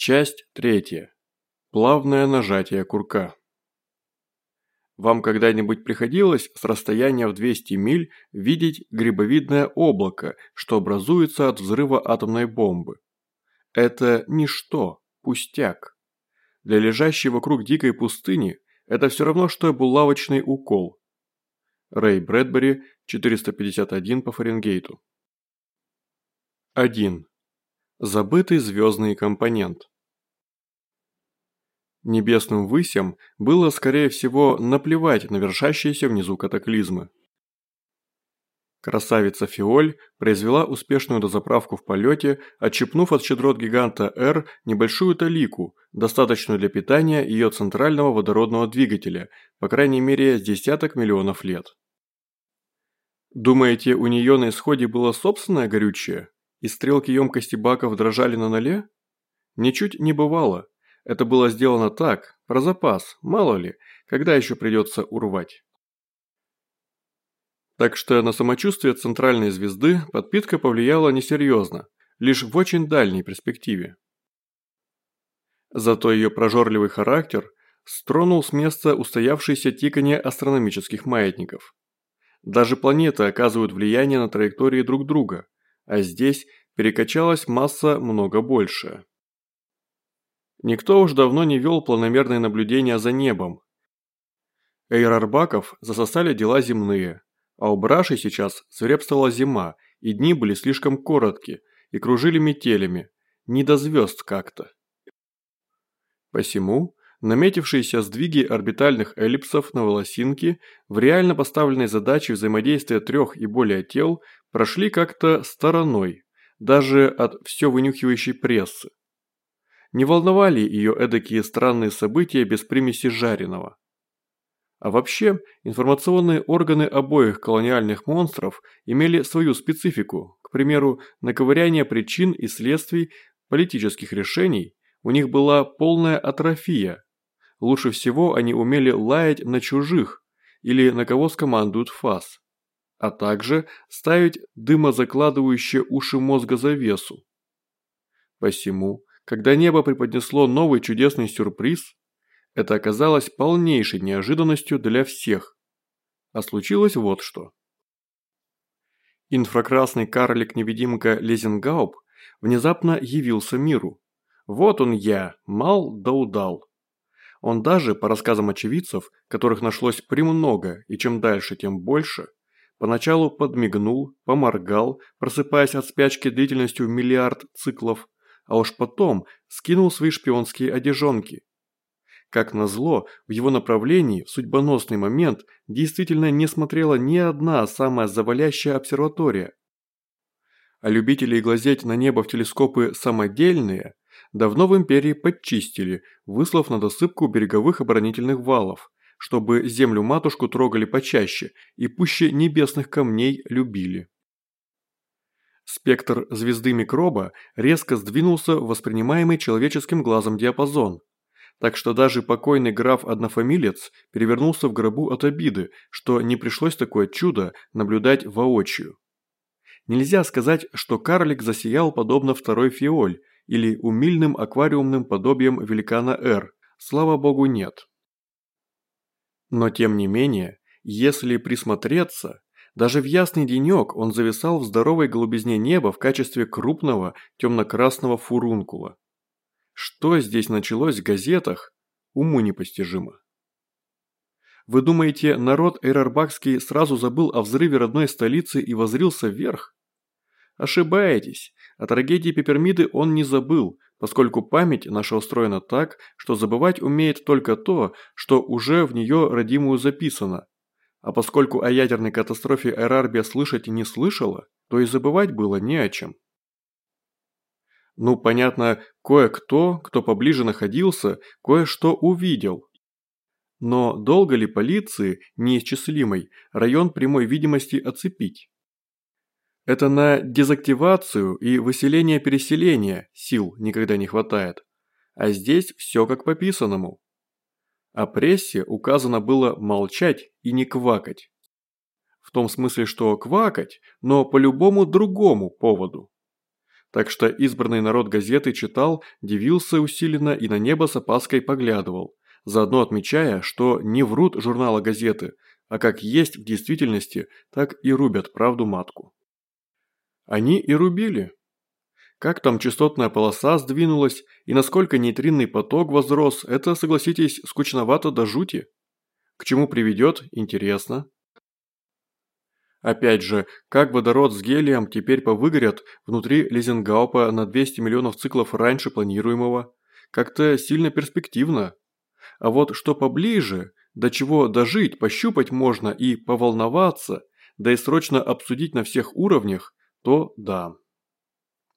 Часть третья. Плавное нажатие курка. Вам когда-нибудь приходилось с расстояния в 200 миль видеть грибовидное облако, что образуется от взрыва атомной бомбы? Это ничто, пустяк. Для лежащей вокруг дикой пустыни это все равно, что булавочный укол. Рэй Брэдбери, 451 по Фаренгейту. 1. Забытый звездный компонент. Небесным высям было, скорее всего, наплевать на вершащиеся внизу катаклизмы. Красавица Фиоль произвела успешную дозаправку в полете, отщепнув от щедрот гиганта R небольшую талику, достаточную для питания ее центрального водородного двигателя, по крайней мере с десяток миллионов лет. Думаете, у нее на исходе было собственное горючее? И стрелки емкости баков дрожали на ноле? Ничуть не бывало. Это было сделано так, про запас, мало ли, когда еще придется урвать. Так что на самочувствие центральной звезды подпитка повлияла несерьезно, лишь в очень дальней перспективе. Зато ее прожорливый характер стронул с места устоявшееся тиканье астрономических маятников. Даже планеты оказывают влияние на траектории друг друга – а здесь перекачалась масса много большая. Никто уж давно не вел планомерные наблюдения за небом. Эйрарбаков засосали дела земные, а у Браши сейчас свирепствовала зима, и дни были слишком короткие, и кружили метелями, не до звезд как-то. Посему наметившиеся сдвиги орбитальных эллипсов на волосинке в реально поставленной задаче взаимодействия трех и более тел прошли как-то стороной, даже от все вынюхивающей прессы. Не волновали ее эдакие странные события без примеси жареного. А вообще, информационные органы обоих колониальных монстров имели свою специфику, к примеру, на ковыряние причин и следствий политических решений у них была полная атрофия. Лучше всего они умели лаять на чужих или на кого скомандуют ФАС а также ставить дымозакладывающие уши мозга завесу. Посему, когда небо преподнесло новый чудесный сюрприз, это оказалось полнейшей неожиданностью для всех. А случилось вот что. Инфракрасный карлик-невидимка Лезенгауб внезапно явился миру. Вот он я, мал да удал. Он даже, по рассказам очевидцев, которых нашлось премного и чем дальше, тем больше, Поначалу подмигнул, поморгал, просыпаясь от спячки длительностью миллиард циклов, а уж потом скинул свои шпионские одежонки. Как назло, в его направлении в судьбоносный момент действительно не смотрела ни одна самая завалящая обсерватория. А любителей глазеть на небо в телескопы самодельные давно в империи подчистили, выслав на досыпку береговых оборонительных валов, чтобы землю-матушку трогали почаще и пуще небесных камней любили. Спектр звезды микроба резко сдвинулся в воспринимаемый человеческим глазом диапазон, так что даже покойный граф-однофамилец перевернулся в гробу от обиды, что не пришлось такое чудо наблюдать воочию. Нельзя сказать, что карлик засиял подобно второй фиоль или умильным аквариумным подобием великана Р, слава богу нет. Но тем не менее, если присмотреться, даже в ясный денек он зависал в здоровой голубизне неба в качестве крупного темно-красного фурункула. Что здесь началось в газетах, уму непостижимо. Вы думаете, народ Эйрарбакский сразу забыл о взрыве родной столицы и возрился вверх? Ошибаетесь, о трагедии Пепермиды он не забыл, поскольку память наша устроена так, что забывать умеет только то, что уже в нее родимую записано. А поскольку о ядерной катастрофе Эрарбия слышать не слышала, то и забывать было не о чем. Ну, понятно, кое-кто, кто поближе находился, кое-что увидел. Но долго ли полиции, неисчислимой, район прямой видимости оцепить? Это на дезактивацию и выселение-переселение сил никогда не хватает. А здесь все как по писанному. О прессе указано было молчать и не квакать. В том смысле, что квакать, но по любому другому поводу. Так что избранный народ газеты читал, дивился усиленно и на небо с опаской поглядывал, заодно отмечая, что не врут журнала газеты, а как есть в действительности, так и рубят правду матку. Они и рубили. Как там частотная полоса сдвинулась и насколько нейтринный поток возрос, это, согласитесь, скучновато до жути. К чему приведет, интересно. Опять же, как водород с гелием теперь повыгорят внутри Лизенгаупа на 200 миллионов циклов раньше планируемого? Как-то сильно перспективно. А вот что поближе, до чего дожить, пощупать можно и поволноваться, да и срочно обсудить на всех уровнях, то да.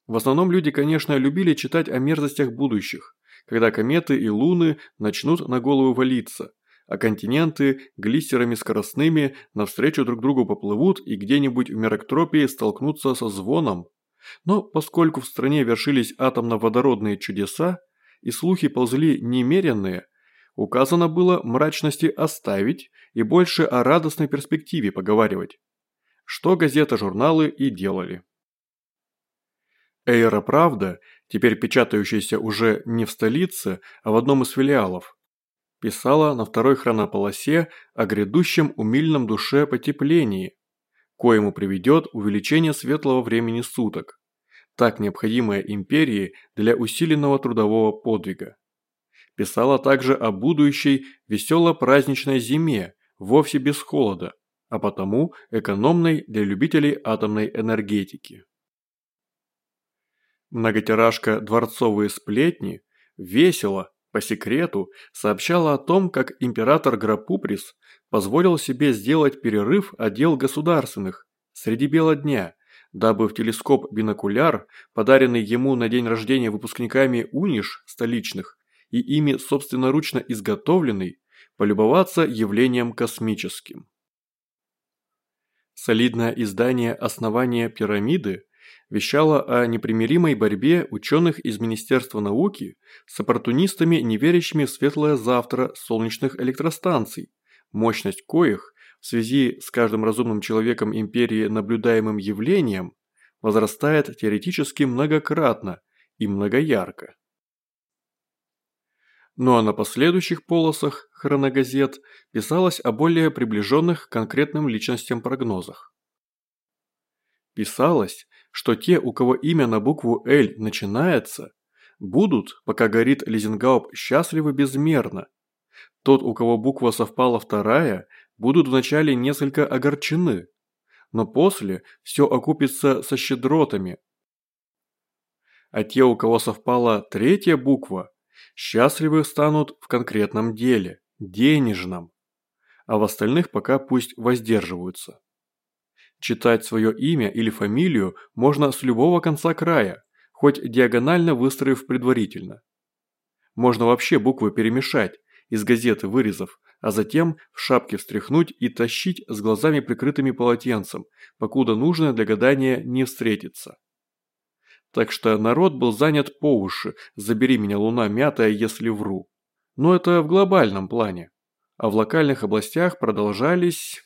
В основном люди, конечно, любили читать о мерзостях будущих, когда кометы и луны начнут на голову валиться, а континенты глиссерами скоростными навстречу друг другу поплывут и где-нибудь в Мероктропии столкнутся со звоном. Но поскольку в стране вершились атомно-водородные чудеса, и слухи ползли немеренные, указано было мрачности оставить и больше о радостной перспективе поговаривать. Что газеты-журналы и делали. Эйра «Правда», теперь печатающаяся уже не в столице, а в одном из филиалов, писала на второй хронополосе о грядущем умильном душе потеплении, коему приведет увеличение светлого времени суток, так необходимое империи для усиленного трудового подвига. Писала также о будущей весело-праздничной зиме, вовсе без холода, а потому экономной для любителей атомной энергетики. Многотиражка «Дворцовые сплетни» весело, по секрету, сообщала о том, как император Грапуприс позволил себе сделать перерыв от дел государственных среди бела дня, дабы в телескоп-бинокуляр, подаренный ему на день рождения выпускниками УНИШ столичных, и ими собственноручно изготовленный, полюбоваться явлением космическим. Солидное издание «Основание пирамиды» вещало о непримиримой борьбе ученых из Министерства науки с оппортунистами, не верящими в светлое завтра солнечных электростанций, мощность коих в связи с каждым разумным человеком империи наблюдаемым явлением возрастает теоретически многократно и многоярко. Ну а на последующих полосах хроногазет писалось о более приближенных к конкретным личностям прогнозах. Писалось, что те, у кого имя на букву «Л» начинается, будут, пока горит Лизенгауп, счастливы безмерно. Тот, у кого буква совпала вторая, будут вначале несколько огорчены, но после все окупится со щедротами. А те, у кого совпала третья буква, Счастливы станут в конкретном деле, денежном, а в остальных пока пусть воздерживаются. Читать свое имя или фамилию можно с любого конца края, хоть диагонально выстроив предварительно. Можно вообще буквы перемешать, из газеты вырезав, а затем в шапке встряхнуть и тащить с глазами прикрытыми полотенцем, покуда нужное для гадания не встретится. Так что народ был занят по уши «забери меня, луна мятая, если вру». Но это в глобальном плане. А в локальных областях продолжались